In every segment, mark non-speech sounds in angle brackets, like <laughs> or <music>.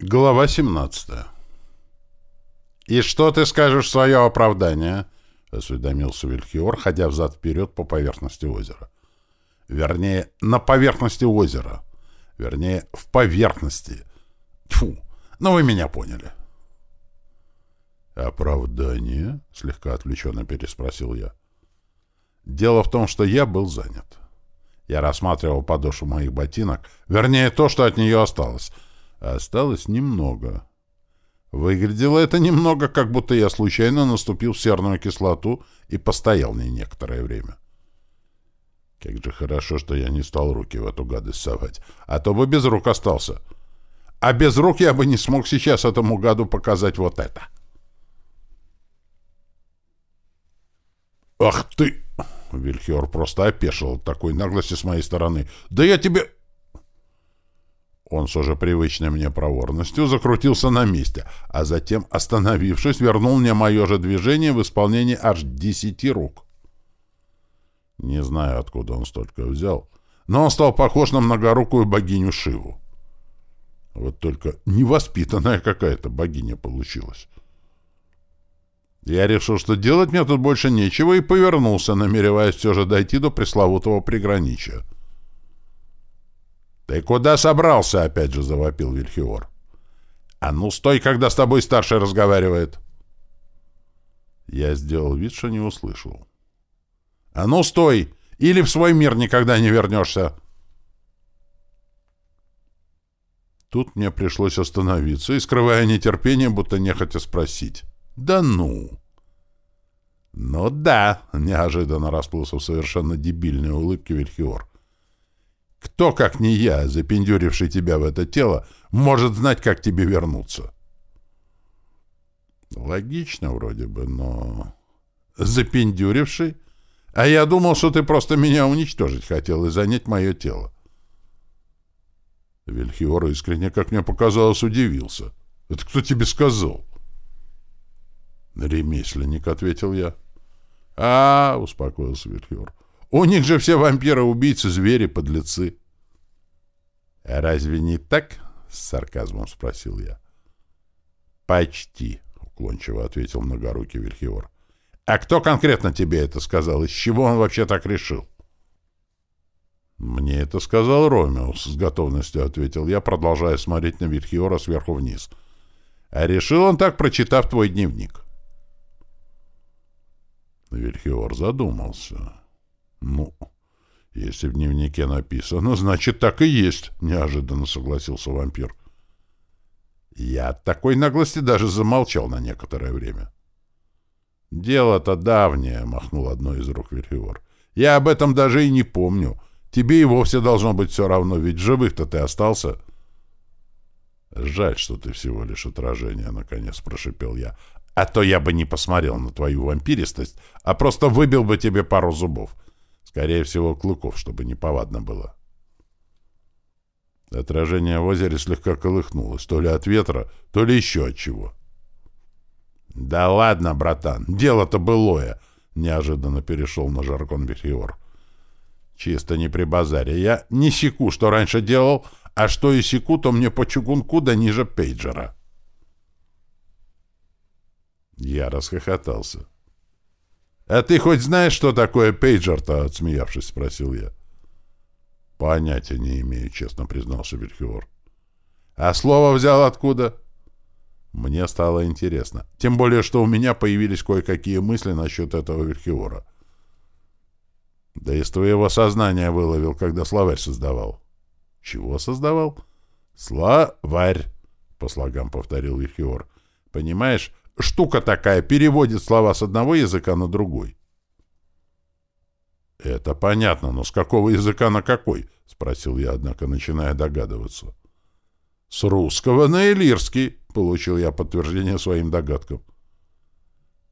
Глава 17 «И что ты скажешь в свое оправдание?» — осведомился Вильхиор, ходя взад-вперед по поверхности озера. Вернее, на поверхности озера. Вернее, в поверхности. Тьфу, ну вы меня поняли. «Оправдание?» — слегка отвлеченно переспросил я. Дело в том, что я был занят. Я рассматривал подошву моих ботинок, вернее, то, что от нее осталось — Осталось немного. Выглядело это немного, как будто я случайно наступил в серную кислоту и постоял в ней некоторое время. Как же хорошо, что я не стал руки в эту гадость совать, а то бы без рук остался. А без рук я бы не смог сейчас этому гаду показать вот это. «Ах ты!» Вильхиор просто опешил такой наглости с моей стороны. «Да я тебе...» Он с уже привычной мне проворностью закрутился на месте, а затем, остановившись, вернул мне мое же движение в исполнении аж десяти рук. Не знаю, откуда он столько взял, но он стал похож на многорукую богиню Шиву. Вот только невоспитанная какая-то богиня получилась. Я решил, что делать мне тут больше нечего, и повернулся, намереваясь все же дойти до пресловутого приграничия. «Ты куда собрался?» — опять же завопил Вильхиор. «А ну стой, когда с тобой старший разговаривает!» Я сделал вид, что не услышал. «А ну стой! Или в свой мир никогда не вернешься!» Тут мне пришлось остановиться и, скрывая нетерпение, будто нехотя спросить. «Да ну!» «Ну да!» — неожиданно расплылся в совершенно дебильной улыбке Вильхиор. Кто, как не я, запендюривший тебя в это тело, может знать, как тебе вернуться? Логично вроде бы, но... Запендюривший? А я думал, что ты просто меня уничтожить хотел и занять мое тело. Вильхиор искренне, как мне показалось, удивился. «Это кто тебе сказал?» «Ремесленник», — ответил я. «А, — успокоился Вильхиор, у них же все вампиры-убийцы, звери, подлецы. — А разве не так? — с сарказмом спросил я. — Почти, — уклончиво ответил многорукий Вильхиор. — А кто конкретно тебе это сказал? Из чего он вообще так решил? — Мне это сказал Ромеус, — с готовностью ответил я, продолжая смотреть на Вильхиора сверху вниз. — А решил он так, прочитав твой дневник. Вильхиор задумался. — «Ну, если в дневнике написано, значит, так и есть», — неожиданно согласился вампир. Я от такой наглости даже замолчал на некоторое время. «Дело-то давнее», — махнул одной из рук Верхиор. «Я об этом даже и не помню. Тебе и вовсе должно быть все равно, ведь живых-то ты остался». «Жаль, что ты всего лишь отражение», — наконец прошипел я. «А то я бы не посмотрел на твою вампиристость, а просто выбил бы тебе пару зубов. Скорее всего, клыков, чтобы не повадно было. Отражение в озере слегка колыхнулось, то ли от ветра, то ли еще от чего. «Да ладно, братан, дело-то былое!» — неожиданно перешел на жаргон Бельхиор. «Чисто не при базаре. Я не секу, что раньше делал, а что и секу, то мне по чугунку да ниже пейджера». Я расхохотался. «А ты хоть знаешь, что такое пейджер-то?» — отсмеявшись, спросил я. «Понятия не имею», — честно признался Вильхиор. «А слово взял откуда?» Мне стало интересно. Тем более, что у меня появились кое-какие мысли насчет этого Вильхиора. Да из твоего сознания выловил, когда словарь создавал. Чего создавал? Словарь, по слогам повторил Вильхиор. Понимаешь, штука такая, переводит слова с одного языка на другой. «Это понятно, но с какого языка на какой?» — спросил я, однако, начиная догадываться. «С русского на элирский», — получил я подтверждение своим догадкам.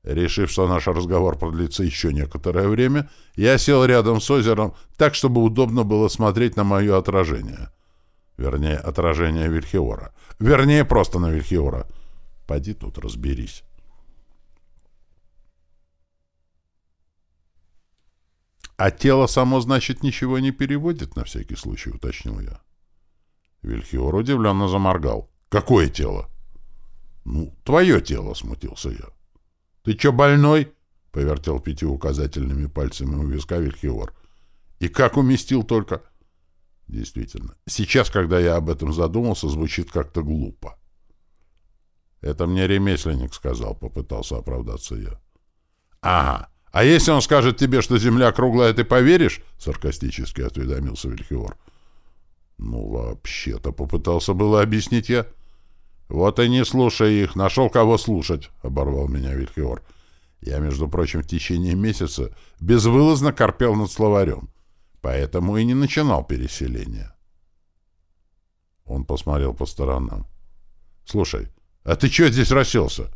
Решив, что наш разговор продлится еще некоторое время, я сел рядом с озером так, чтобы удобно было смотреть на мое отражение. Вернее, отражение Вильхиора. Вернее, просто на Вильхиора — Поди тут разберись. А тело само, значит, ничего не переводит, на всякий случай, уточнил я. Вильхиор удивленно заморгал. Какое тело? Ну, твое тело, смутился я. Ты чё, больной? Повертел пяти указательными пальцами у виска Вильхиор. И как уместил только... Действительно, сейчас, когда я об этом задумался, звучит как-то глупо. Это мне ремесленник сказал, попытался оправдаться я. Ага, а если он скажет тебе, что земля круглая, ты поверишь? Саркастически осведомился Вильхиор. Ну, вообще-то, попытался было объяснить я. Вот и не слушай их, нашел кого слушать, оборвал меня Вильхиор. Я, между прочим, в течение месяца безвылазно корпел над словарем, поэтому и не начинал переселение. Он посмотрел по сторонам. «Слушай, а ты чего здесь расселся?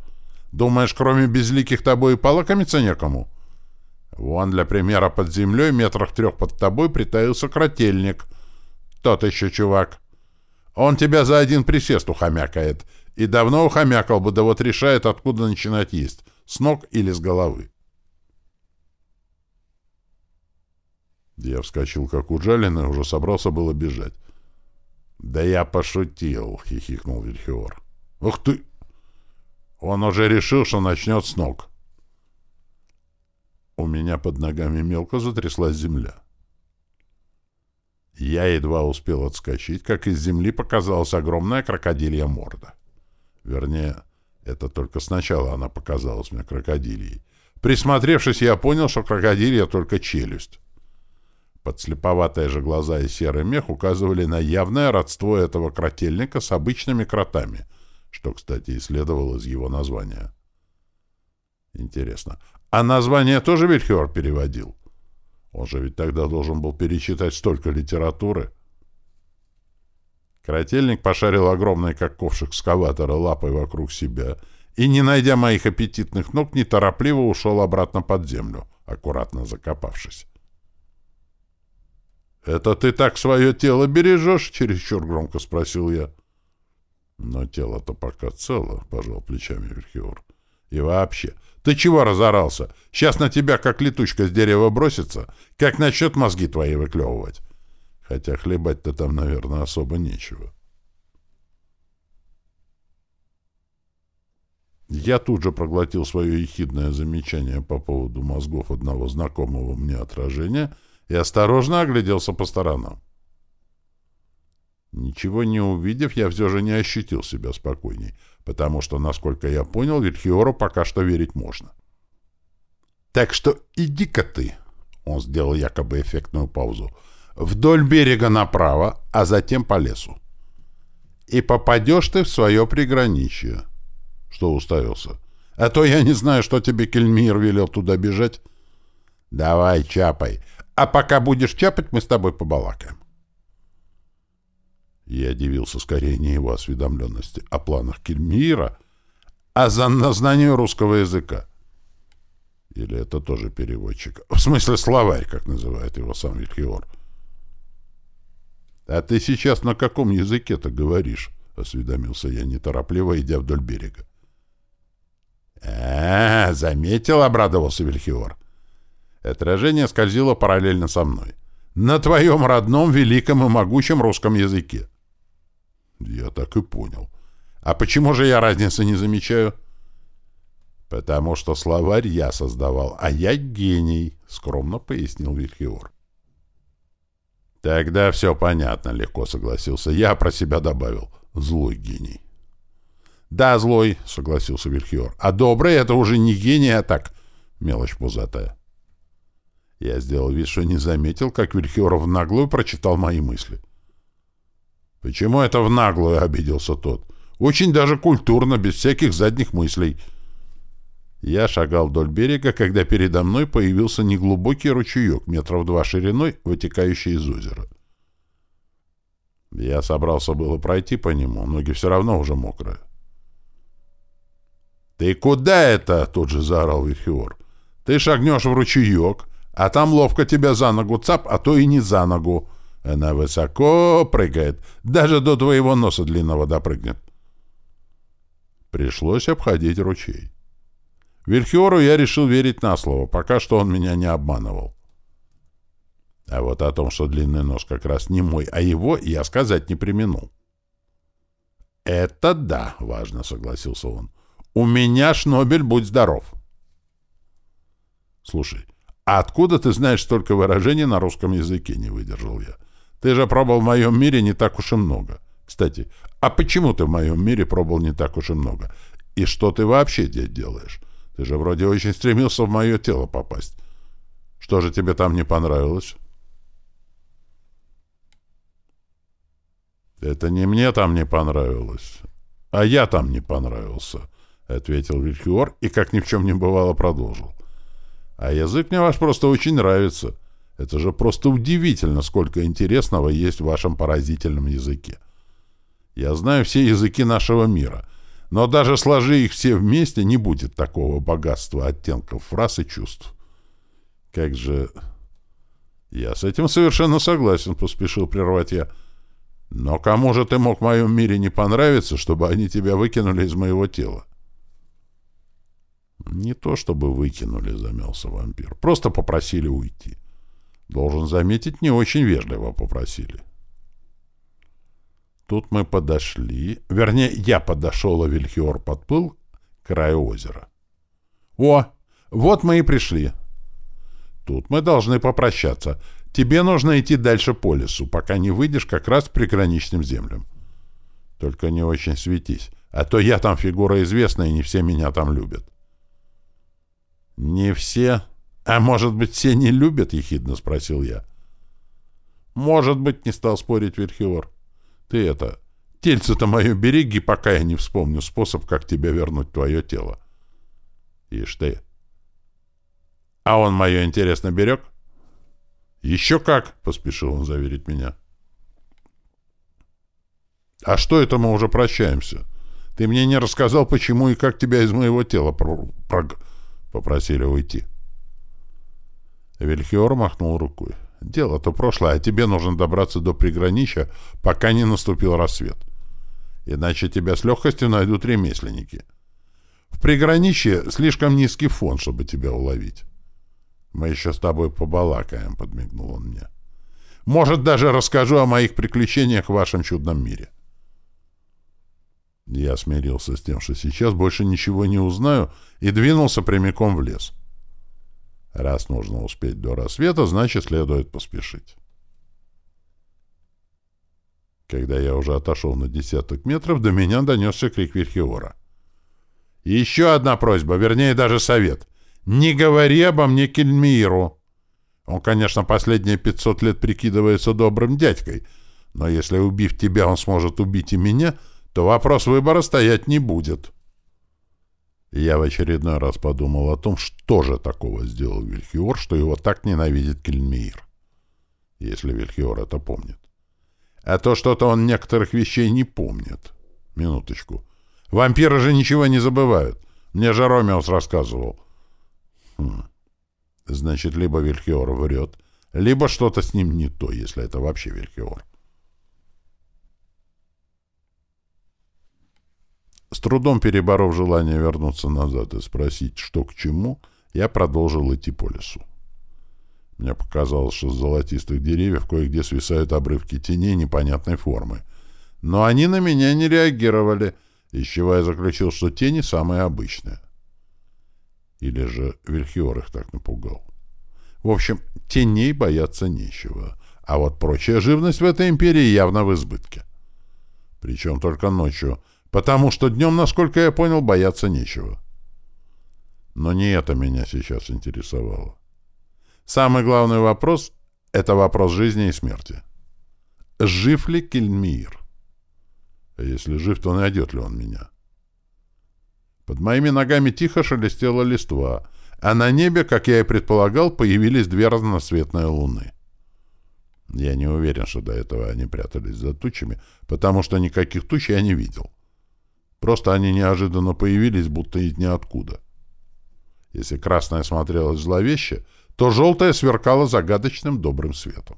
Думаешь, кроме безликих тобой и полакомиться некому?» Вон, для примера, под землей, метрах трех под тобой, притаился кротельник. Тот еще чувак. Он тебя за один присест ухомякает. И давно ухомякал бы, да вот решает, откуда начинать есть. С ног или с головы. Я вскочил, как ужален, и уже собрался было бежать. «Да я пошутил», — хихикнул Вильхиор. «Ух ты!» Он уже решил, что начнет с ног. У меня под ногами мелко затряслась земля. Я едва успел отскочить, как из земли показалась огромная крокодилья морда. Вернее, это только сначала она показалась мне крокодильей. Присмотревшись, я понял, что крокодилья только челюсть. Подслеповатые же глаза и серый мех указывали на явное родство этого кротельника с обычными кротами, что, кстати, и следовало из его названия. Интересно, а название тоже Вильхер переводил? Он же ведь тогда должен был перечитать столько литературы. Кротельник пошарил огромный, как ковшик экскаватора, лапой вокруг себя и, не найдя моих аппетитных ног, неторопливо ушел обратно под землю, аккуратно закопавшись. «Это ты так свое тело бережешь?» — чересчур громко спросил я. «Но тело-то пока цело», — пожал плечами Верхиор. «И вообще, ты чего разорался? Сейчас на тебя как летучка с дерева бросится, как начнет мозги твои выклевывать хотя хлебать-то там, наверное, особо нечего. Я тут же проглотил свое ехидное замечание по поводу мозгов одного знакомого мне отражения и осторожно огляделся по сторонам. Ничего не увидев, я все же не ощутил себя спокойней, потому что, насколько я понял, Вильхиору пока что верить можно. «Так что иди-ка ты!» — он сделал якобы эффектную паузу — вдоль берега направо, а затем по лесу. И попадешь ты в свое приграничье. Что уставился? А то я не знаю, что тебе Кельмир велел туда бежать. Давай, чапай. А пока будешь чапать, мы с тобой побалакаем. Я удивился скорее не его осведомленности о планах Кельмира, а за знанию русского языка. Или это тоже переводчик? В смысле словарь, как называет его сам Вильхиор. — «А ты сейчас на каком языке-то говоришь?» — осведомился я неторопливо, идя вдоль берега. а, -а, -а заметил!» — обрадовался Вильхиор. Отражение скользило параллельно со мной. «На твоем родном, великом и могучем русском языке». Я так и понял. «А почему же я разницы не замечаю?» «Потому что словарь я создавал, а я гений», — скромно пояснил Вильхиор. Тогда все понятно, легко согласился. Я про себя добавил. Злой гений. Да, злой, согласился Вильхиор. А добрый — это уже не гений, а так, мелочь пузатая. Я сделал вид, что не заметил, как Вильхиор в наглую прочитал мои мысли. «Почему это в наглую?» — обиделся тот. «Очень даже культурно, без всяких задних мыслей». Я шагал вдоль берега, когда передо мной появился неглубокий ручеек, метров два шириной, вытекающий из озера. Я собрался было пройти по нему, ноги все равно уже мокрые. «Ты куда это?» — тут же заорал Вильхиор. «Ты шагнешь в ручеек, а там ловко тебя за ногу цап, а то и не за ногу. Она высоко прыгает, даже до твоего носа длинного допрыгнет». Пришлось обходить ручей. Вильхиору я решил верить на слово, пока что он меня не обманывал. А вот о том, что длинный нос как раз не мой, а его, я сказать не применул. Это да, важно согласился он. У меня шнобель, будь здоров. Слушай, а откуда ты знаешь столько выражений на русском языке, не выдержал я. Ты же пробовал в моем мире не так уж и много. Кстати, а почему ты в моем мире пробовал не так уж и много? И что ты вообще здесь делаешь? Ты же вроде очень стремился в мое тело попасть. Что же тебе там не понравилось? Это не мне там не понравилось, а я там не понравился, — ответил Вильхиор и, как ни в чем не бывало, продолжил. А язык мне ваш просто очень нравится. Это же просто удивительно, сколько интересного есть в вашем поразительном языке. Я знаю все языки нашего мира, но даже сложи их все вместе, не будет такого богатства оттенков фраз и чувств. Как же... Я с этим совершенно согласен, поспешил прервать я. Но кому же ты мог в моем мире не понравиться, чтобы они тебя выкинули из моего тела? Не то чтобы выкинули, замялся вампир. Просто попросили уйти. Должен заметить, не очень вежливо попросили. Тут мы подошли, вернее, я подошел, а Вильхиор подплыл к краю озера. «О, вот мы и пришли!» «Тут мы должны попрощаться. Тебе нужно идти дальше по лесу, пока не выйдешь как раз к приграничным землям. Только не очень светись, а то я там фигура известная, и не все меня там любят». «Не все? А может быть, все не любят?» — ехидно спросил я. «Может быть», — не стал спорить Вильхиор. Ты это... Тельце-то мое береги, пока я не вспомню способ, как тебе вернуть твое тело. Ишь ты. А он мое интересно берег? Еще как, поспешил он заверить меня. А что это мы уже прощаемся? Ты мне не рассказал, почему и как тебя из моего тела про... Про... попросили уйти. Вильхиор махнул рукой. Дело-то прошлое, а тебе нужно добраться до приграничья, пока не наступил рассвет. Иначе тебя с легкостью найдут ремесленники. В приграничье слишком низкий фон, чтобы тебя уловить. Мы еще с тобой побалакаем, — подмигнул он мне. Может, даже расскажу о моих приключениях в вашем чудном мире. Я смирился с тем, что сейчас больше ничего не узнаю, и двинулся прямиком в лес. — Раз нужно успеть до рассвета, значит, следует поспешить. Когда я уже отошел на десяток метров, до меня донесся крик Верхиора. «Еще одна просьба, вернее, даже совет. Не говори обо мне Кельмиру. Он, конечно, последние пятьсот лет прикидывается добрым дядькой, но если, убив тебя, он сможет убить и меня, то вопрос выбора стоять не будет». Я в очередной раз подумал о том, что же такого сделал Вильхиор, что его так ненавидит Кельмир. Если Вильхиор это помнит. А то что-то он некоторых вещей не помнит. Минуточку. Вампиры же ничего не забывают. Мне же Ромеус рассказывал. Хм. Значит, либо Вильхиор врет, либо что-то с ним не то, если это вообще Вильхиор. Трудом переборов желание вернуться назад и спросить, что к чему, я продолжил идти по лесу. Мне показалось, что с золотистых деревьев кое-где свисают обрывки теней непонятной формы. Но они на меня не реагировали, из чего я заключил, что тени самые обычные. Или же Вильхиор их так напугал. В общем, теней бояться нечего. А вот прочая живность в этой империи явно в избытке. Причем только ночью — Потому что днем, насколько я понял, бояться нечего. Но не это меня сейчас интересовало. Самый главный вопрос — это вопрос жизни и смерти. Жив ли Кельмир? А если жив, то найдет ли он меня? Под моими ногами тихо шелестела листва, а на небе, как я и предполагал, появились две разноцветные луны. Я не уверен, что до этого они прятались за тучами, потому что никаких туч я не видел. Просто они неожиданно появились, будто из ниоткуда. Если красная смотрелась зловеще, то желтая сверкала загадочным добрым светом.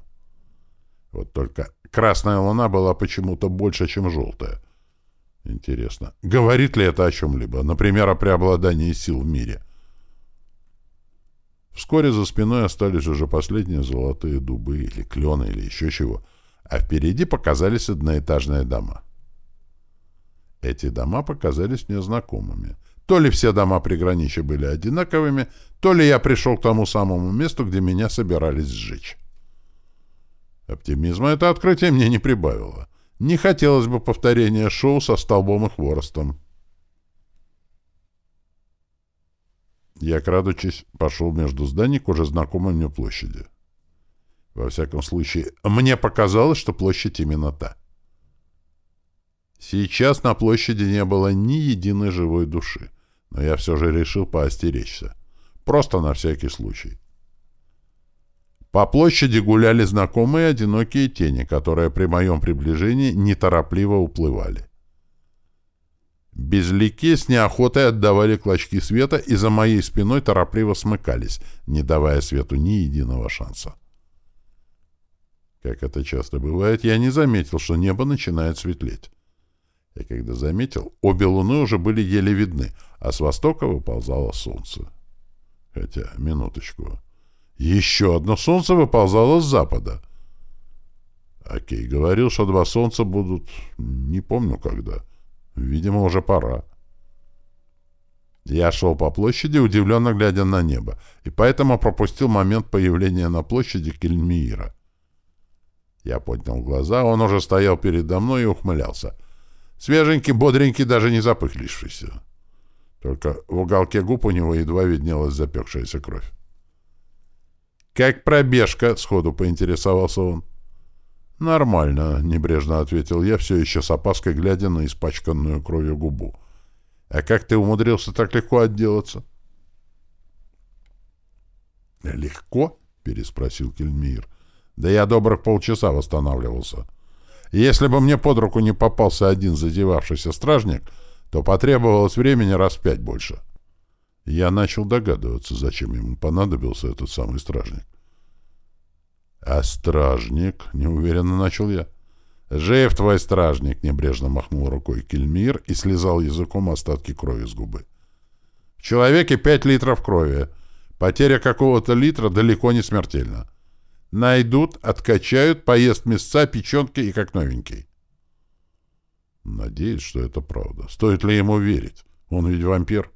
Вот только красная луна была почему-то больше, чем желтая. Интересно, говорит ли это о чем-либо? Например, о преобладании сил в мире? Вскоре за спиной остались уже последние золотые дубы или клены или еще чего, а впереди показались одноэтажные дома. Эти дома показались мне знакомыми. То ли все дома приграничья были одинаковыми, то ли я пришел к тому самому месту, где меня собирались сжечь. Оптимизма это открытие мне не прибавило. Не хотелось бы повторения шоу со столбом и хворостом. Я, крадучись, пошел между зданий к уже знакомой мне площади. Во всяком случае, мне показалось, что площадь именно та. Сейчас на площади не было ни единой живой души, но я все же решил поостеречься. Просто на всякий случай. По площади гуляли знакомые одинокие тени, которые при моем приближении неторопливо уплывали. Безлики с неохотой отдавали клочки света и за моей спиной торопливо смыкались, не давая свету ни единого шанса. Как это часто бывает, я не заметил, что небо начинает светлеть. И когда заметил, обе луны уже были еле видны, а с востока выползало солнце. Хотя, минуточку. Еще одно солнце выползало с запада. Окей, говорил, что два солнца будут... Не помню когда. Видимо, уже пора. Я шел по площади, удивленно глядя на небо, и поэтому пропустил момент появления на площади Кельмиира. Я поднял глаза, он уже стоял передо мной и ухмылялся. Свеженький, бодренький, даже не запыхлившийся. Только в уголке губ у него едва виднелась запекшаяся кровь. «Как пробежка?» — сходу поинтересовался он. «Нормально», — небрежно ответил я, все еще с опаской глядя на испачканную кровью губу. «А как ты умудрился так легко отделаться?» «Легко?» — переспросил Кельмир. «Да я добрых полчаса восстанавливался. Если бы мне под руку не попался один задевавшийся стражник, то потребовалось времени раз пять больше. Я начал догадываться, зачем ему понадобился этот самый стражник. «А стражник?» — неуверенно начал я. «Жив твой стражник!» — небрежно махнул рукой Кельмир и слезал языком остатки крови с губы. «В человеке пять литров крови. Потеря какого-то литра далеко не смертельна. Найдут, откачают, поест мясца, печенки и как новенький. Надеюсь, что это правда. Стоит ли ему верить? Он ведь вампир.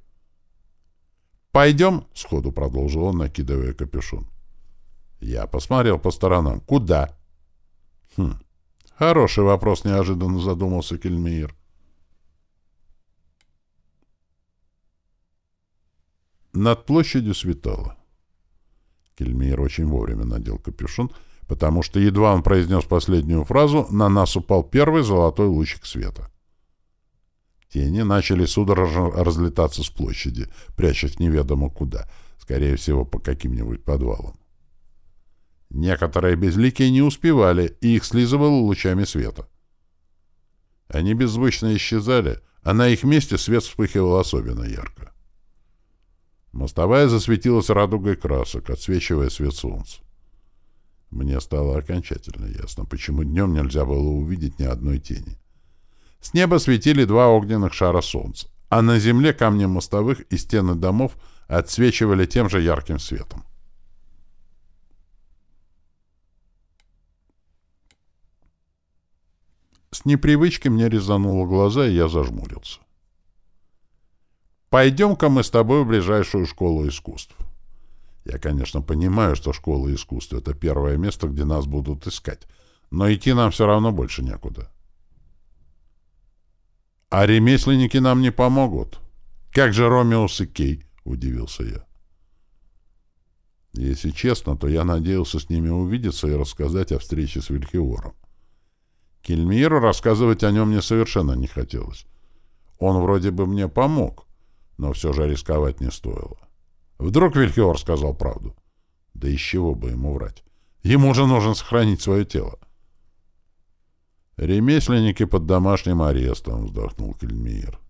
«Пойдем», — сходу продолжил он, накидывая капюшон. Я посмотрел по сторонам. «Куда?» «Хм, хороший вопрос», — неожиданно задумался Кельмиир. Над площадью светало. Кельмир очень вовремя надел капюшон, потому что едва он произнес последнюю фразу, на нас упал первый золотой лучик света. Тени начали судорожно разлетаться с площади, прячась неведомо куда, скорее всего, по каким-нибудь подвалам. Некоторые безликие не успевали, и их слизывало лучами света. Они беззвучно исчезали, а на их месте свет вспыхивал особенно ярко. Мостовая засветилась радугой красок, отсвечивая свет солнца. Мне стало окончательно ясно, почему днем нельзя было увидеть ни одной тени. С неба светили два огненных шара солнца, а на земле камни мостовых и стены домов отсвечивали тем же ярким светом. С непривычки мне резануло глаза, и я зажмурился. Пойдем-ка мы с тобой в ближайшую школу искусств. Я, конечно, понимаю, что школа искусств — это первое место, где нас будут искать, но идти нам все равно больше некуда. А ремесленники нам не помогут. Как же Ромеус и Кей? — удивился я. Если честно, то я надеялся с ними увидеться и рассказать о встрече с Вильхиором. Кельмиру рассказывать о нем мне совершенно не хотелось. Он вроде бы мне помог, но все же рисковать не стоило. Вдруг Вильхиор сказал правду. Да из чего бы ему врать? Ему же нужно сохранить свое тело. «Ремесленники под домашним арестом», — вздохнул Кельмир.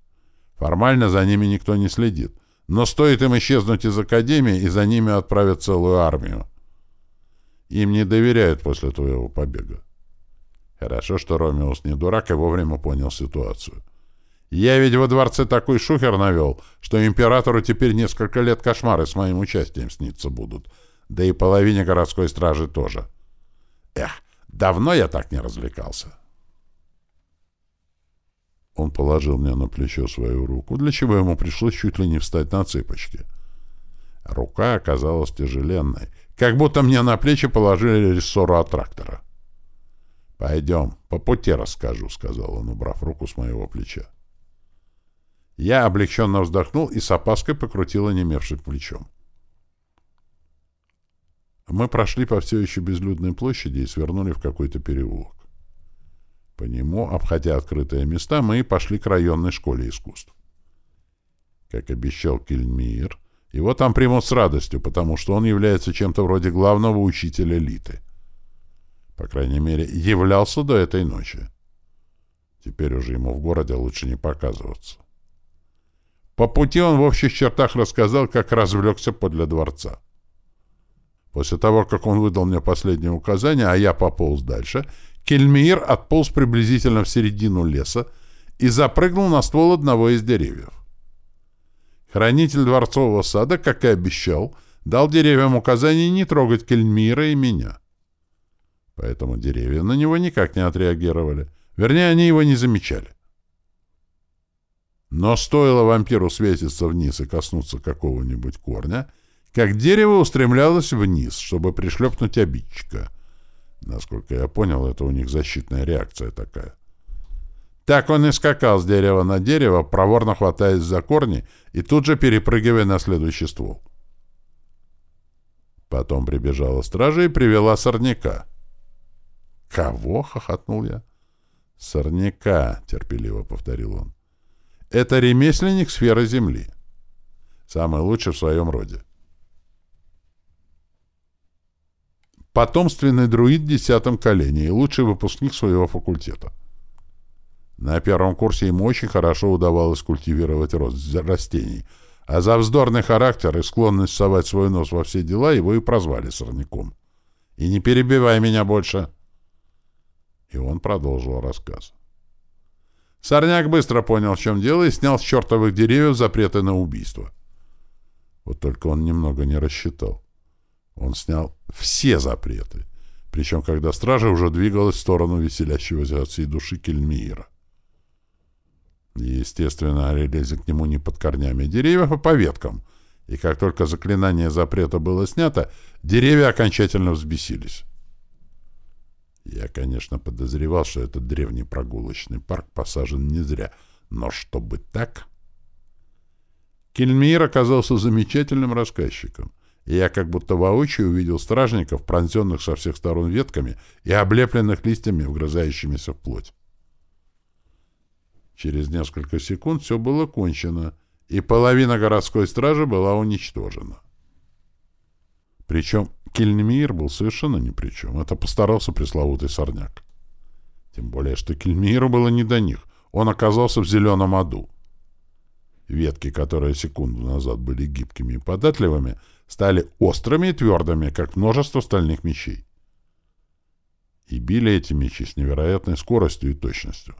«Формально за ними никто не следит, но стоит им исчезнуть из Академии, и за ними отправят целую армию. Им не доверяют после твоего побега. Хорошо, что Ромеус не дурак и вовремя понял ситуацию. Я ведь во дворце такой шухер навел, что императору теперь несколько лет кошмары с моим участием сниться будут. Да и половине городской стражи тоже. Эх, давно я так не развлекался. Он положил мне на плечо свою руку, для чего ему пришлось чуть ли не встать на цыпочки. Рука оказалась тяжеленной, как будто мне на плечи положили рессору от трактора. «Пойдем, по пути расскажу», — сказал он, убрав руку с моего плеча. Я облегченно вздохнул и с опаской покрутил онемевшим плечом. Мы прошли по все еще безлюдной площади и свернули в какой-то переулок. По нему, обходя открытые места, мы пошли к районной школе искусств. Как обещал Кельмир, его там примут с радостью, потому что он является чем-то вроде главного учителя элиты. По крайней мере, являлся до этой ночи. Теперь уже ему в городе лучше не показываться. По пути он в общих чертах рассказал, как развлекся подле дворца. После того, как он выдал мне последнее указание, а я пополз дальше, Кельмир отполз приблизительно в середину леса и запрыгнул на ствол одного из деревьев. Хранитель дворцового сада, как и обещал, дал деревьям указание не трогать Кельмира и меня. Поэтому деревья на него никак не отреагировали. Вернее, они его не замечали. Но стоило вампиру светиться вниз и коснуться какого-нибудь корня, как дерево устремлялось вниз, чтобы пришлепнуть обидчика. Насколько я понял, это у них защитная реакция такая. Так он и скакал с дерева на дерево, проворно хватаясь за корни и тут же перепрыгивая на следующий ствол. Потом прибежала стража и привела сорняка. «Кого?» — хохотнул я. «Сорняка», — терпеливо повторил он. Это ремесленник сферы Земли. Самый лучший в своем роде. Потомственный друид в десятом колене и лучший выпускник своего факультета. На первом курсе ему очень хорошо удавалось культивировать рост растений, а за вздорный характер и склонность совать свой нос во все дела его и прозвали сорняком. «И не перебивай меня больше!» И он продолжил рассказ. Сорняк быстро понял, в чем дело, и снял с чертовых деревьев запреты на убийство. Вот только он немного не рассчитал. Он снял все запреты, причем когда стража уже двигалась в сторону веселящегося от всей души Кельмиира. Естественно, они лезли к нему не под корнями деревьев, а по веткам, и как только заклинание запрета было снято, деревья окончательно взбесились. Я, конечно, подозревал, что этот древний прогулочный парк посажен не зря, но чтобы так... Кельмир оказался замечательным рассказчиком, и я как будто воочию увидел стражников, пронзенных со всех сторон ветками и облепленных листьями, вгрызающимися в плоть. Через несколько секунд все было кончено, и половина городской стражи была уничтожена. Причем Кельмир был совершенно ни при чем. Это постарался пресловутый сорняк. Тем более, что Кельмиру было не до них. Он оказался в зеленом аду. Ветки, которые секунду назад были гибкими и податливыми, стали острыми и твердыми, как множество стальных мечей. И били эти мечи с невероятной скоростью и точностью.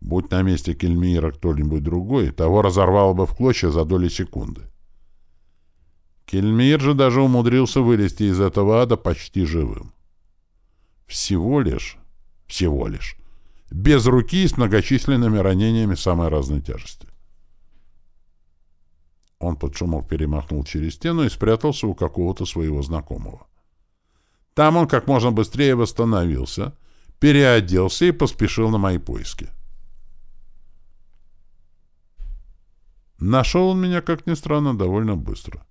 Будь на месте Кельмира кто-нибудь другой, того разорвало бы в клочья за доли секунды. Кельмир же даже умудрился вылезти из этого ада почти живым. Всего лишь, всего лишь, без руки и с многочисленными ранениями самой разной тяжести. Он под шумок перемахнул через стену и спрятался у какого-то своего знакомого. Там он как можно быстрее восстановился, переоделся и поспешил на мои поиски. Нашел он меня, как ни странно, довольно быстро.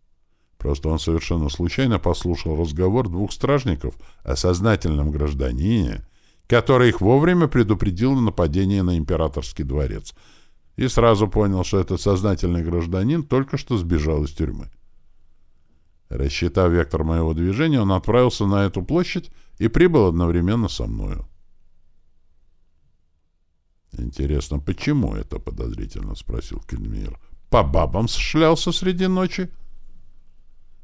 Просто он совершенно случайно послушал разговор двух стражников о сознательном гражданине, который их вовремя предупредил на нападение на императорский дворец, и сразу понял, что этот сознательный гражданин только что сбежал из тюрьмы. Рассчитав вектор моего движения, он отправился на эту площадь и прибыл одновременно со мною. «Интересно, почему это?» — подозрительно спросил Кельмир. «По бабам шлялся среди ночи?»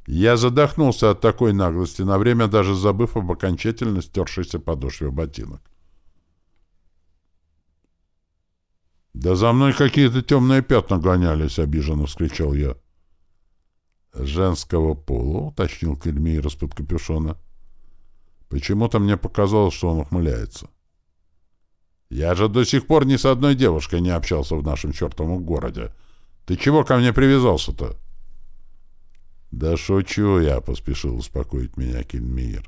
Я задохнулся от такой наглости, на время даже забыв об окончательно стершейся подошве ботинок. «Да за мной какие-то темные пятна гонялись!» — обиженно вскричал я. «Женского пола?» — уточнил Кельмир из-под капюшона. Почему-то мне показалось, что он ухмыляется. Я же до сих пор ни с одной девушкой не общался в нашем чертовом городе. Ты чего ко мне привязался-то? Да шучу я, поспешил успокоить меня Кельмиер.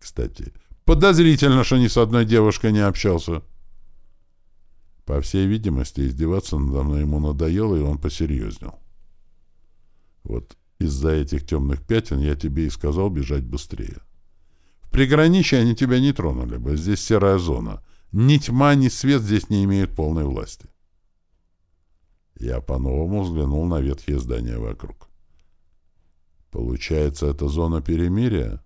Кстати, подозрительно, что ни с одной девушкой не общался. По всей видимости, издеваться надо мной ему надоело, и он посерьезнел. Вот из-за этих темных пятен я тебе и сказал бежать быстрее. В приграничье они тебя не тронули бы, здесь серая зона — ни тьма, ни свет здесь не имеют полной власти. Я по-новому взглянул на ветхие здания вокруг. Получается, это зона перемирия?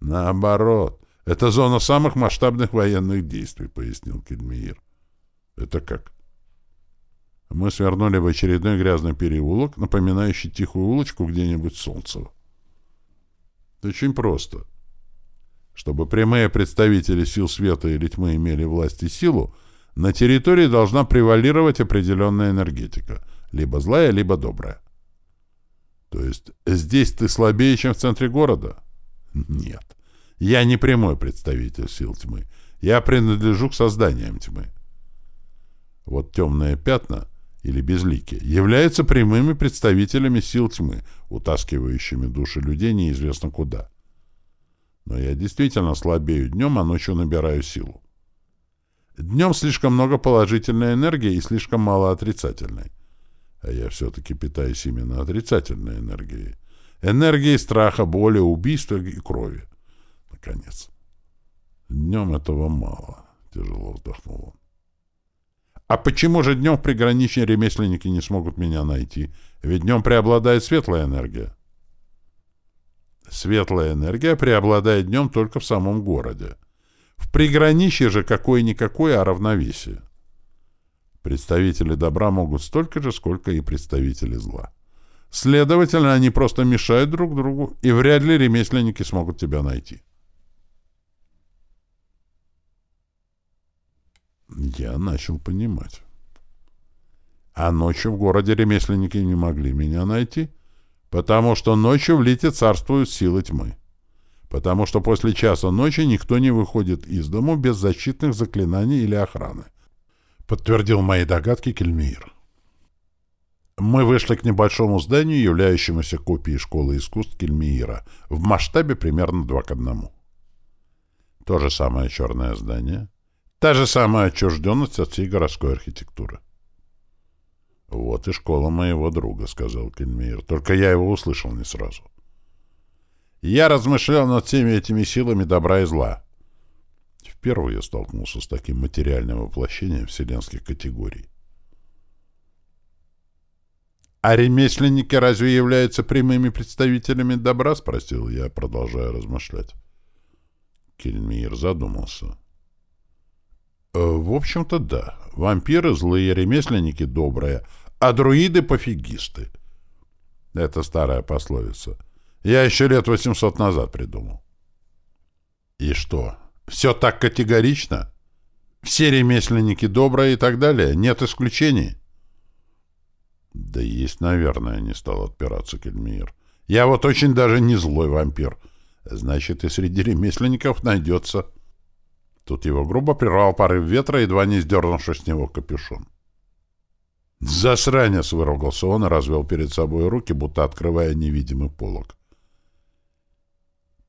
Наоборот, это зона самых масштабных военных действий, пояснил Кельмиир. Это как? Мы свернули в очередной грязный переулок, напоминающий тихую улочку где-нибудь в Солнцево. Очень просто. — чтобы прямые представители сил света или тьмы имели власть и силу, на территории должна превалировать определенная энергетика, либо злая, либо добрая. То есть здесь ты слабее, чем в центре города? Нет. Я не прямой представитель сил тьмы. Я принадлежу к созданиям тьмы. Вот темные пятна или безликие являются прямыми представителями сил тьмы, утаскивающими души людей неизвестно куда. Но я действительно слабею днем, а ночью набираю силу. Днем слишком много положительной энергии и слишком мало отрицательной. А я все-таки питаюсь именно отрицательной энергией. Энергией страха, боли, убийства и крови. Наконец. Днем этого мало, тяжело вздохнул он. А почему же днем в приграничье ремесленники не смогут меня найти? Ведь днем преобладает светлая энергия. Светлая энергия преобладает днем только в самом городе. В приграничье же какое-никакое, а равновесие. Представители добра могут столько же, сколько и представители зла. Следовательно, они просто мешают друг другу, и вряд ли ремесленники смогут тебя найти. Я начал понимать. А ночью в городе ремесленники не могли меня найти — Потому что ночью в Лите царствуют силы тьмы. Потому что после часа ночи никто не выходит из дому без защитных заклинаний или охраны. Подтвердил мои догадки Кельмир. Мы вышли к небольшому зданию, являющемуся копией школы искусств Кельмиира, в масштабе примерно 2 к 1. То же самое черное здание, та же самая отчужденность от всей городской архитектуры. «Вот и школа моего друга», — сказал Кельмир. «Только я его услышал не сразу». Я размышлял над всеми этими силами добра и зла. Впервые я столкнулся с таким материальным воплощением вселенских категорий. «А ремесленники разве являются прямыми представителями добра?» — спросил я, продолжая размышлять. Кельмир задумался. «Э, «В общем-то, да. Вампиры злые, ремесленники добрые, а друиды пофигисты. Это старая пословица. Я еще лет 800 назад придумал. И что, все так категорично? Все ремесленники добрые и так далее? Нет исключений? Да есть, наверное, не стал отпираться Кельмир. Я вот очень даже не злой вампир. Значит, и среди ремесленников найдется... Тут его грубо прервал порыв ветра, едва не сдернувши с него капюшон. «Засранец!» — выругался он и развел перед собой руки, будто открывая невидимый полог.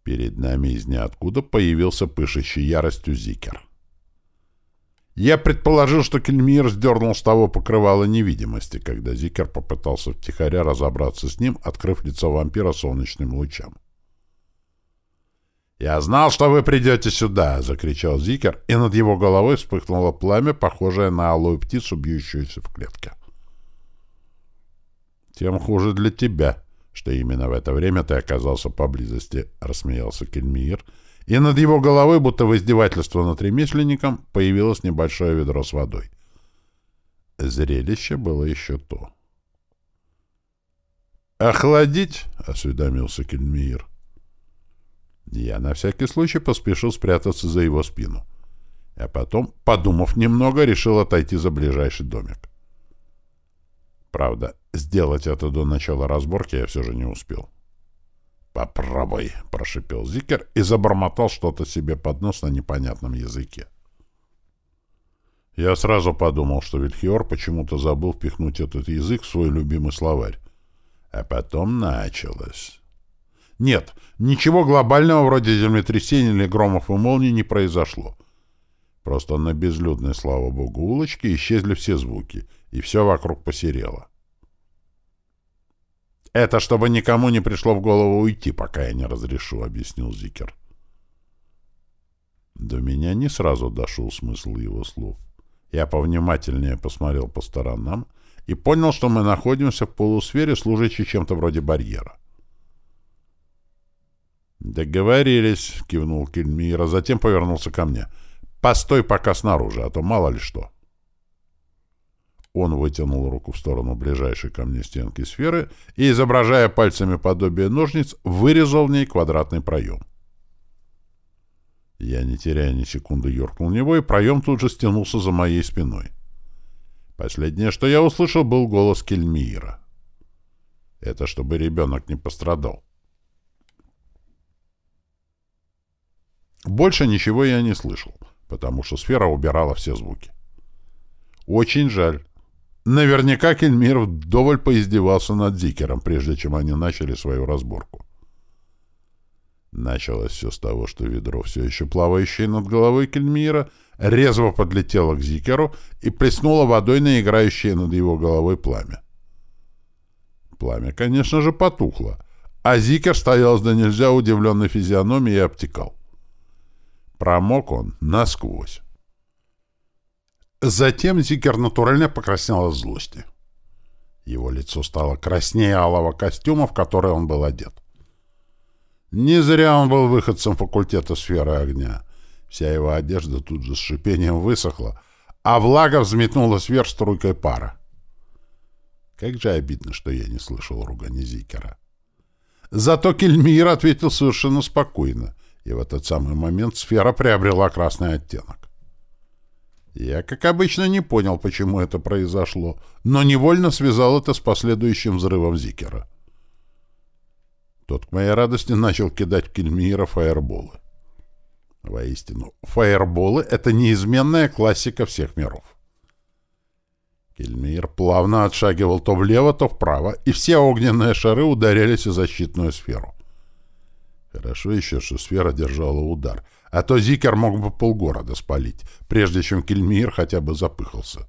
Перед нами из ниоткуда появился пышущий яростью Зикер. Я предположил, что Кельмир сдернул с того покрывала невидимости, когда Зикер попытался втихаря разобраться с ним, открыв лицо вампира солнечным лучам. «Я знал, что вы придете сюда!» — закричал Зикер, и над его головой вспыхнуло пламя, похожее на алую птицу, бьющуюся в клетке. «Тем хуже для тебя, что именно в это время ты оказался поблизости», — рассмеялся Кельмиир, и над его головой, будто в издевательство над ремесленником, появилось небольшое ведро с водой. Зрелище было еще то. «Охладить?» — осведомился Кельмиир. Я на всякий случай поспешил спрятаться за его спину. А потом, подумав немного, решил отойти за ближайший домик. Правда, сделать это до начала разборки я все же не успел. «Попробуй», — прошипел Зикер и забормотал что-то себе под нос на непонятном языке. Я сразу подумал, что Вильхиор почему-то забыл впихнуть этот язык в свой любимый словарь. А потом началось. Нет, ничего глобального вроде землетрясений или громов и молний не произошло. Просто на безлюдной, слава богу, улочке исчезли все звуки, и все вокруг посерело. «Это чтобы никому не пришло в голову уйти, пока я не разрешу», — объяснил Зикер. До меня не сразу дошел смысл его слов. Я повнимательнее посмотрел по сторонам и понял, что мы находимся в полусфере, служащей чем-то вроде барьера. «Договорились», — кивнул Кельмир, а затем повернулся ко мне. «Постой пока снаружи, а то мало ли что». Он вытянул руку в сторону ближайшей ко мне стенки сферы и, изображая пальцами подобие ножниц, вырезал в ней квадратный проем. Я, не теряя ни секунды, юркнул в него, и проем тут же стянулся за моей спиной. Последнее, что я услышал, был голос Кельмиира. Это чтобы ребенок не пострадал. Больше ничего я не слышал, потому что сфера убирала все звуки. Очень жаль. Наверняка Кельмир вдоволь поиздевался над Зикером, прежде чем они начали свою разборку. Началось все с того, что ведро, все еще плавающее над головой Кельмира, резво подлетело к Зикеру и плеснуло водой на играющее над его головой пламя. Пламя, конечно же, потухло, а Зикер стоял с да нельзя удивленной физиономией и обтекал. Промок он насквозь. Затем Зикер натурально покраснел от злости. Его лицо стало краснее алого костюма, в который он был одет. Не зря он был выходцем факультета сферы огня. Вся его одежда тут же с шипением высохла, а влага взметнулась вверх струйкой пара. Как же обидно, что я не слышал ругани Зикера. Зато Кельмир ответил совершенно спокойно, и в этот самый момент сфера приобрела красный оттенок. Я, как обычно, не понял, почему это произошло, но невольно связал это с последующим взрывом Зикера. Тот, к моей радости, начал кидать в Кельмира фаерболы. Воистину, фаерболы — это неизменная классика всех миров. Кельмир плавно отшагивал то влево, то вправо, и все огненные шары ударялись о защитную сферу. Хорошо еще, что сфера держала удар, а то Зикер мог бы полгорода спалить, прежде чем Кельмир хотя бы запыхался.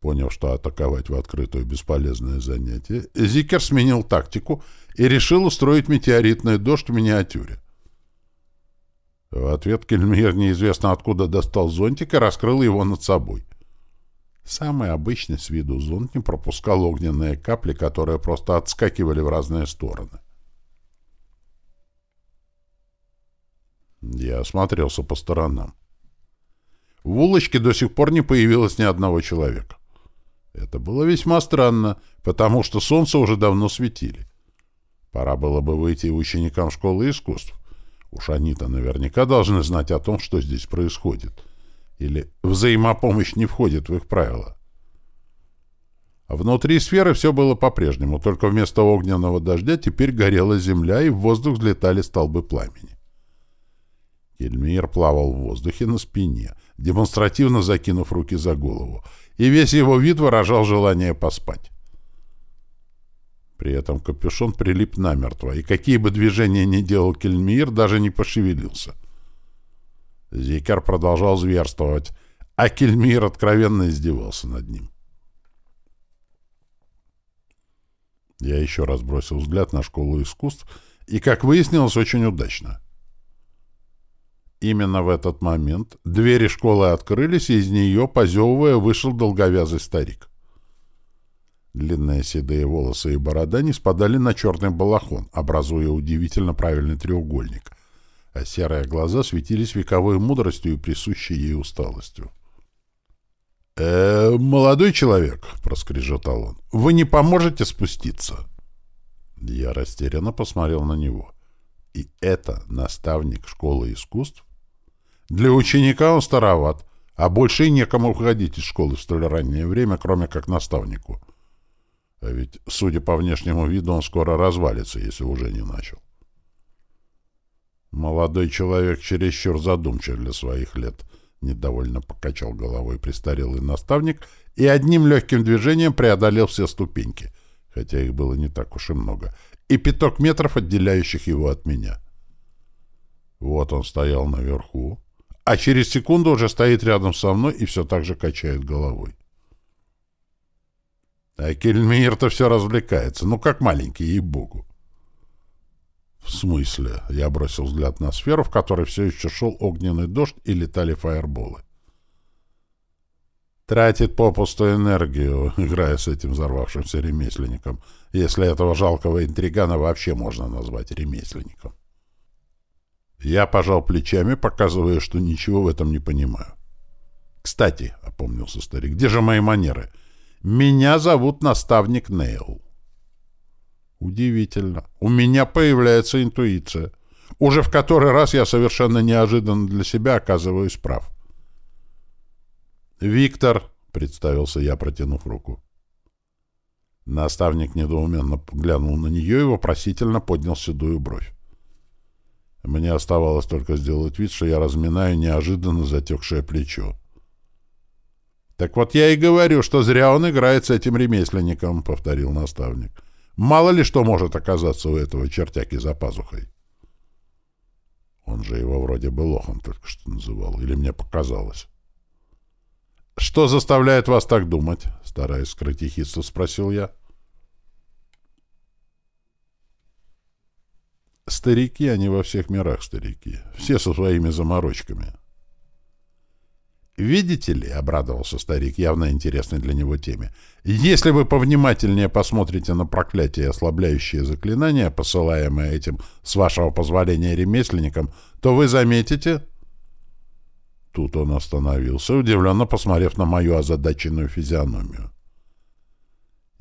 Поняв, что атаковать в открытую бесполезное занятие, Зикер сменил тактику и решил устроить метеоритный дождь в миниатюре. В ответ Кельмир неизвестно откуда достал зонтик и раскрыл его над собой. Самый обычный с виду зонт не пропускал огненные капли, которые просто отскакивали в разные стороны. Я осмотрелся по сторонам. В улочке до сих пор не появилось ни одного человека. Это было весьма странно, потому что солнце уже давно светили. Пора было бы выйти ученикам школы искусств. Уж они-то наверняка должны знать о том, что здесь происходит. Или взаимопомощь не входит в их правила. А внутри сферы все было по-прежнему, только вместо огненного дождя теперь горела земля, и в воздух взлетали столбы пламени. Кельмир плавал в воздухе на спине, демонстративно закинув руки за голову, и весь его вид выражал желание поспать. При этом капюшон прилип намертво, и какие бы движения ни делал Кельмир, даже не пошевелился. Зикер продолжал зверствовать, а Кельмир откровенно издевался над ним. Я еще раз бросил взгляд на школу искусств, и, как выяснилось, очень удачно. Именно в этот момент двери школы открылись, и из нее, позевывая, вышел долговязый старик. Длинные седые волосы и борода не спадали на черный балахон, образуя удивительно правильный треугольник, а серые глаза светились вековой мудростью и присущей ей усталостью. «Э, молодой человек», — проскрежетал он, — «вы не поможете спуститься?» Я растерянно посмотрел на него. И это наставник школы искусств? Для ученика он староват, а больше и некому уходить из школы в столь раннее время, кроме как наставнику. А ведь, судя по внешнему виду, он скоро развалится, если уже не начал. Молодой человек чересчур задумчив для своих лет, — недовольно покачал головой престарелый наставник и одним легким движением преодолел все ступеньки, хотя их было не так уж и много, и пяток метров, отделяющих его от меня. Вот он стоял наверху, а через секунду уже стоит рядом со мной и все так же качает головой. А Кельмир-то все развлекается, ну как маленький, ей-богу. В смысле? Я бросил взгляд на сферу, в которой все еще шел огненный дождь и летали фаерболы. Тратит попусту энергию, <laughs> играя с этим взорвавшимся ремесленником, если этого жалкого интригана вообще можно назвать ремесленником. Я пожал плечами, показывая, что ничего в этом не понимаю. «Кстати», — опомнился старик, — «где же мои манеры? Меня зовут наставник Нейл». Удивительно. У меня появляется интуиция. Уже в который раз я совершенно неожиданно для себя оказываюсь прав. «Виктор», — представился я, протянув руку. Наставник недоуменно глянул на нее и вопросительно поднял седую бровь. Мне оставалось только сделать вид, что я разминаю неожиданно затекшее плечо. «Так вот я и говорю, что зря он играет с этим ремесленником», — повторил наставник. «Мало ли что может оказаться у этого чертяки за пазухой». Он же его вроде бы лохом только что называл, или мне показалось. «Что заставляет вас так думать?» — стараясь скрыть ехидство, спросил я. Старики, они во всех мирах старики. Все со своими заморочками. «Видите ли», — обрадовался старик, явно интересной для него теме, «если вы повнимательнее посмотрите на проклятие и ослабляющие заклинания, посылаемые этим, с вашего позволения, ремесленникам, то вы заметите...» Тут он остановился, удивленно посмотрев на мою озадаченную физиономию.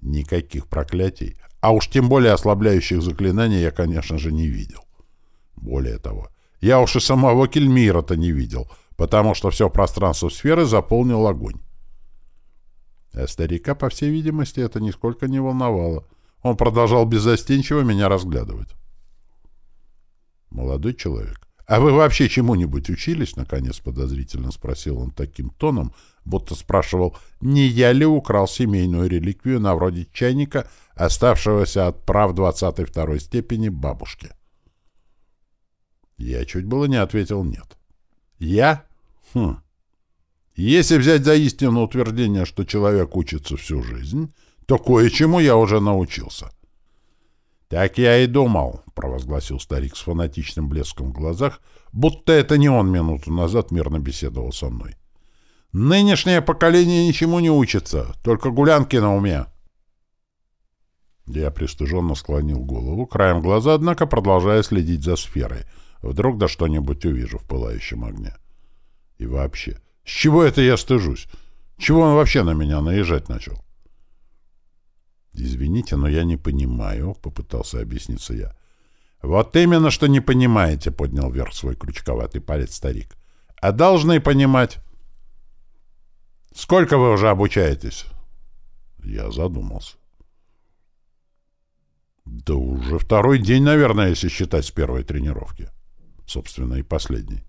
Никаких проклятий, а уж тем более ослабляющих заклинаний я, конечно же, не видел. Более того, я уж и самого Кельмира-то не видел, потому что все пространство сферы заполнил огонь. А старика, по всей видимости, это нисколько не волновало. Он продолжал беззастенчиво меня разглядывать. «Молодой человек, а вы вообще чему-нибудь учились?» — наконец подозрительно спросил он таким тоном, будто спрашивал, не я ли украл семейную реликвию на вроде чайника, оставшегося от прав 22 степени бабушки. Я чуть было не ответил «нет». «Я? Хм. Если взять за истину утверждение, что человек учится всю жизнь, то кое-чему я уже научился». «Так я и думал», — провозгласил старик с фанатичным блеском в глазах, будто это не он минуту назад мирно беседовал со мной. Нынешнее поколение ничему не учится, только гулянки на уме. Я пристыженно склонил голову, краем глаза, однако, продолжая следить за сферой. Вдруг да что-нибудь увижу в пылающем огне. И вообще, с чего это я стыжусь? Чего он вообще на меня наезжать начал? «Извините, но я не понимаю», — попытался объясниться я. «Вот именно, что не понимаете», — поднял вверх свой крючковатый палец старик. «А должны понимать». Сколько вы уже обучаетесь? Я задумался. Да уже второй день, наверное, если считать с первой тренировки. Собственно, и последний.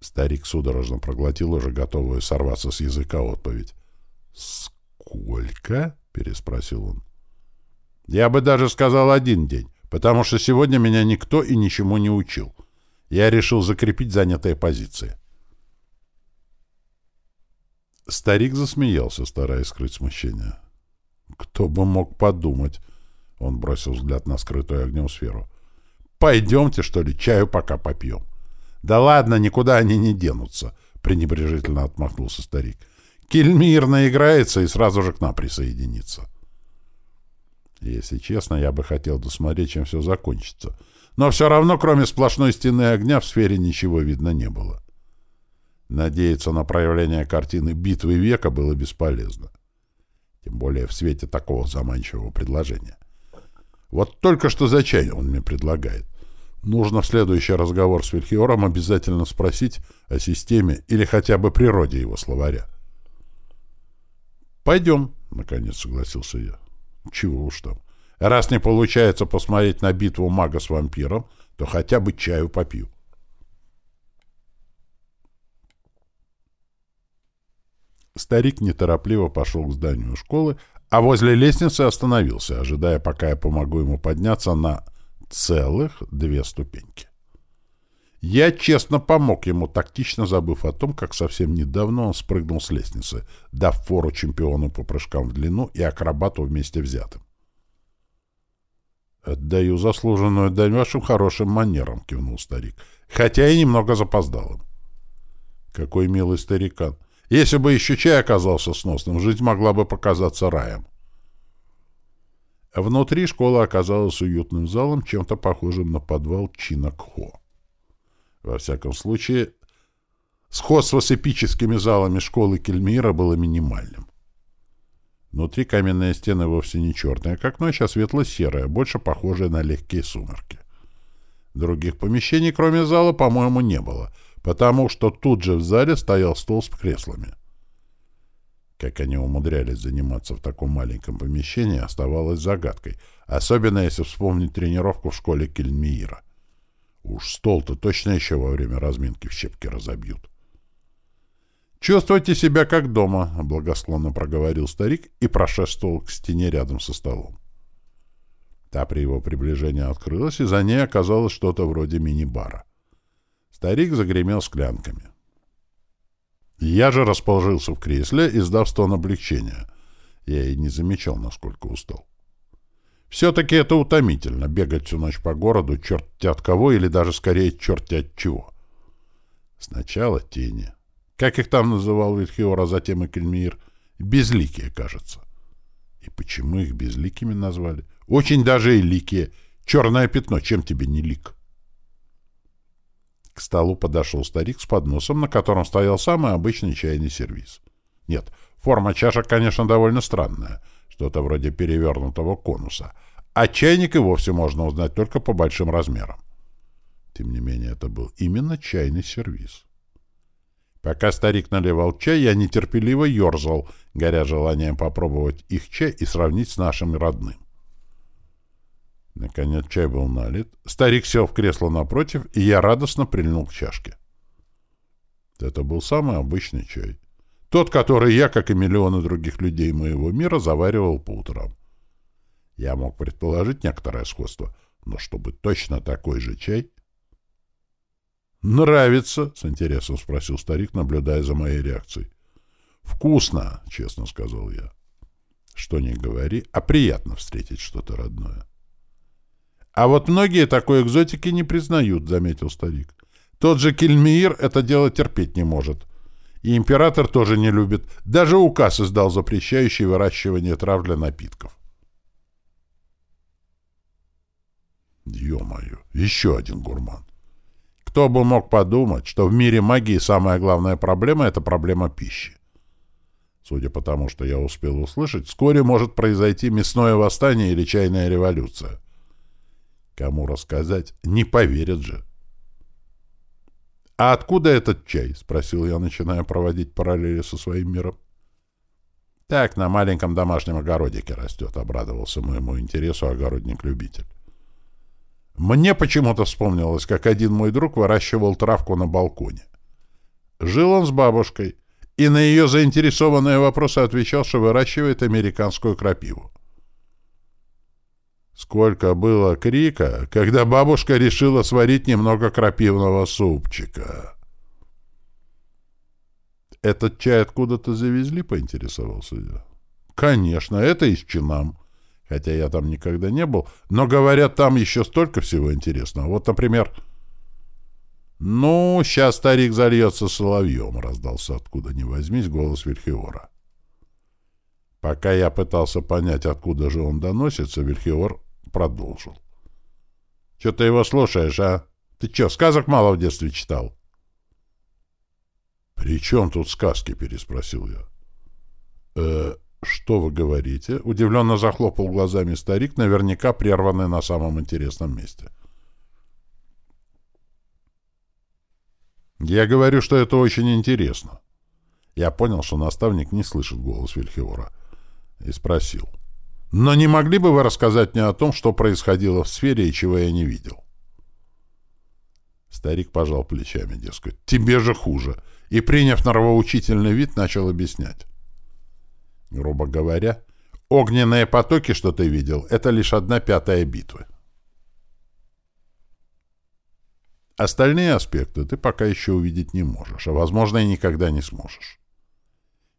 Старик судорожно проглотил уже готовую сорваться с языка отповедь. «Сколько?» — переспросил он. «Я бы даже сказал один день, потому что сегодня меня никто и ничему не учил. Я решил закрепить занятые позиции». Старик засмеялся, стараясь скрыть смущение. «Кто бы мог подумать?» Он бросил взгляд на скрытую огнем сферу. «Пойдемте, что ли, чаю пока попьем». «Да ладно, никуда они не денутся», — пренебрежительно отмахнулся старик. «Кельмир наиграется и сразу же к нам присоединится». Если честно, я бы хотел досмотреть, чем все закончится. Но все равно, кроме сплошной стены огня, в сфере ничего видно не было. Надеяться на проявление картины «Битвы века» было бесполезно. Тем более в свете такого заманчивого предложения. Вот только что за чай он мне предлагает. Нужно в следующий разговор с Вильхиором обязательно спросить о системе или хотя бы природе его словаря. «Пойдем», — наконец согласился я. «Чего уж там. Раз не получается посмотреть на битву мага с вампиром, то хотя бы чаю попью». Старик неторопливо пошел к зданию школы, а возле лестницы остановился, ожидая, пока я помогу ему подняться на целых две ступеньки. Я честно помог ему, тактично забыв о том, как совсем недавно он спрыгнул с лестницы, дав фору чемпиону по прыжкам в длину и акробату вместе взятым. «Отдаю заслуженную дань вашим хорошим манерам», — кивнул старик, хотя и немного запоздалым. «Какой милый старикан! Если бы еще чай оказался сносным, жизнь могла бы показаться раем». Внутри школа оказалась уютным залом, чем-то похожим на подвал Чинакхо. Во всяком случае, сходство с эпическими залами школы Кельмира было минимальным. Внутри каменные стены вовсе не черные, как ночь, а светло-серая, больше похожая на легкие сумерки. Других помещений, кроме зала, по-моему, не было, потому что тут же в зале стоял стол с креслами. Как они умудрялись заниматься в таком маленьком помещении, оставалось загадкой, особенно если вспомнить тренировку в школе Кельмиира. Уж стол-то точно еще во время разминки в щепки разобьют. «Чувствуйте себя как дома», — благосклонно проговорил старик и прошествовал к стене рядом со столом. Та при его приближении открылась, и за ней оказалось что-то вроде мини-бара. Старик загремел склянками. Я же расположился в кресле, издав стон облегчения. Я и не замечал, насколько устал. Все-таки это утомительно — бегать всю ночь по городу, черт от кого, или даже скорее черт от чего. Сначала тени. Как их там называл Вильхиор, а затем и Кельмир? Безликие, кажется. И почему их безликими назвали? Очень даже и ликие. Черное пятно, чем тебе не лик? К столу подошел старик с подносом, на котором стоял самый обычный чайный сервиз. Нет, форма чашек, конечно, довольно странная, что-то вроде перевернутого конуса, а чайник и вовсе можно узнать только по большим размерам. Тем не менее, это был именно чайный сервиз. Пока старик наливал чай, я нетерпеливо ерзал, горя желанием попробовать их чай и сравнить с нашим родным. Наконец чай был налит. Старик сел в кресло напротив, и я радостно прильнул к чашке. Это был самый обычный чай. Тот, который я, как и миллионы других людей моего мира, заваривал по утрам. Я мог предположить некоторое сходство, но чтобы точно такой же чай «Нравится?» — с интересом спросил старик, наблюдая за моей реакцией. «Вкусно!» — честно сказал я. Что не говори, а приятно встретить что-то родное. «А вот многие такой экзотики не признают», — заметил старик. «Тот же Кельмиир это дело терпеть не может. И император тоже не любит. Даже указ издал запрещающий выращивание трав для напитков». «Ё-моё, еще один гурман. Кто бы мог подумать, что в мире магии самая главная проблема — это проблема пищи. Судя по тому, что я успел услышать, вскоре может произойти мясное восстание или чайная революция. Кому рассказать? Не поверят же. «А откуда этот чай?» — спросил я, начиная проводить параллели со своим миром. «Так, на маленьком домашнем огородике растет», — обрадовался моему интересу огородник-любитель. Мне почему-то вспомнилось, как один мой друг выращивал травку на балконе. Жил он с бабушкой, и на ее заинтересованные вопросы отвечал, что выращивает американскую крапиву. Сколько было крика, когда бабушка решила сварить немного крапивного супчика. «Этот чай откуда-то завезли?» — поинтересовался я. «Конечно, это из Чинам хотя я там никогда не был, но, говорят, там еще столько всего интересного. Вот, например... «Ну, сейчас старик зальется соловьем», — раздался откуда ни возьмись голос Вильхиора. Пока я пытался понять, откуда же он доносится, Вильхиор продолжил. — Че ты его слушаешь, а? Ты че, сказок мало в детстве читал? — При чем тут сказки? — переспросил я. — Э, «Что вы говорите?» — удивленно захлопал глазами старик, наверняка прерванный на самом интересном месте. «Я говорю, что это очень интересно». Я понял, что наставник не слышит голос Вильхиора, и спросил. «Но не могли бы вы рассказать мне о том, что происходило в сфере и чего я не видел?» Старик пожал плечами, дескать. «Тебе же хуже. и, приняв норовоучительный вид, начал объяснять. Грубо говоря, огненные потоки, что ты видел, это лишь одна пятая битвы. Остальные аспекты ты пока еще увидеть не можешь, а, возможно, и никогда не сможешь.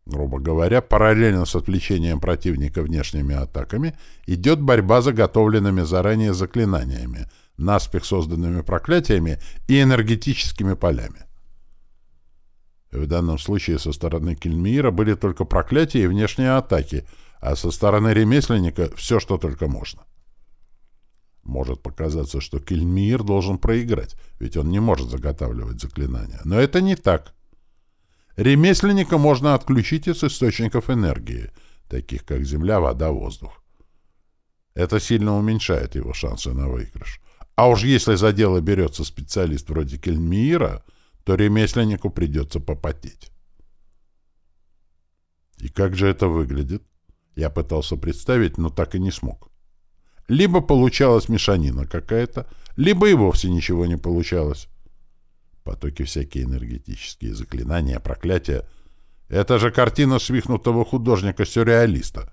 Грубо говоря, параллельно с отвлечением противника внешними атаками идет борьба заготовленными заранее заклинаниями, наспех созданными проклятиями и энергетическими полями. В данном случае со стороны Кельмиира были только проклятия и внешние атаки, а со стороны ремесленника все, что только можно. Может показаться, что Кельмиир должен проиграть, ведь он не может заготавливать заклинания. Но это не так. Ремесленника можно отключить из источников энергии, таких как земля, вода, воздух. Это сильно уменьшает его шансы на выигрыш. А уж если за дело берется специалист вроде Кельмиира, то ремесленнику придется попотеть. И как же это выглядит? Я пытался представить, но так и не смог. Либо получалась мешанина какая-то, либо и вовсе ничего не получалось. Потоки всякие энергетические, заклинания, проклятия. Это же картина свихнутого художника-сюрреалиста.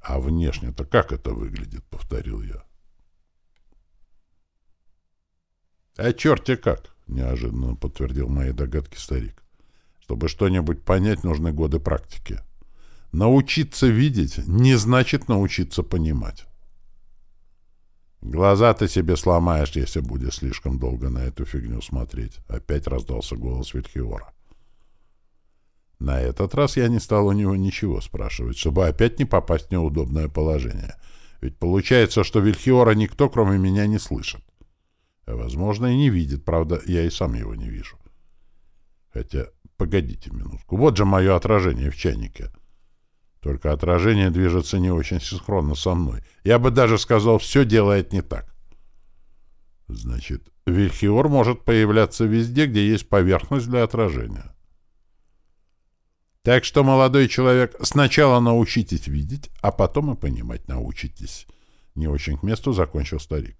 А внешне-то как это выглядит, повторил я. А черти как, неожиданно подтвердил мои догадки старик. Чтобы что-нибудь понять, нужны годы практики. Научиться видеть не значит научиться понимать. Глаза ты себе сломаешь, если будешь слишком долго на эту фигню смотреть. Опять раздался голос Вильхиора. На этот раз я не стал у него ничего спрашивать, чтобы опять не попасть в неудобное положение. Ведь получается, что Вильхиора никто, кроме меня, не слышит. А, возможно, и не видит, правда, я и сам его не вижу. Хотя, погодите минутку, вот же мое отражение в чайнике. — только отражение движется не очень синхронно со мной. Я бы даже сказал, все делает не так. Значит, Вильхиор может появляться везде, где есть поверхность для отражения. Так что, молодой человек, сначала научитесь видеть, а потом и понимать научитесь. Не очень к месту закончил старик.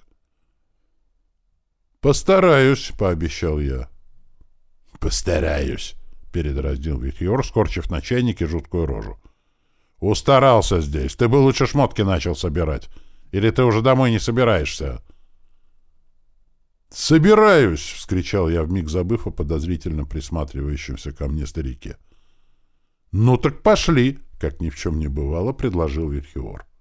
«Постараюсь», — пообещал я. «Постараюсь», — передразнил Вильхиор, скорчив на чайнике жуткую рожу. «Устарался здесь. Ты бы лучше шмотки начал собирать. Или ты уже домой не собираешься?» «Собираюсь!» — вскричал я, вмиг забыв о подозрительно присматривающемся ко мне старике. «Ну так пошли!» — как ни в чем не бывало, предложил Верхиор.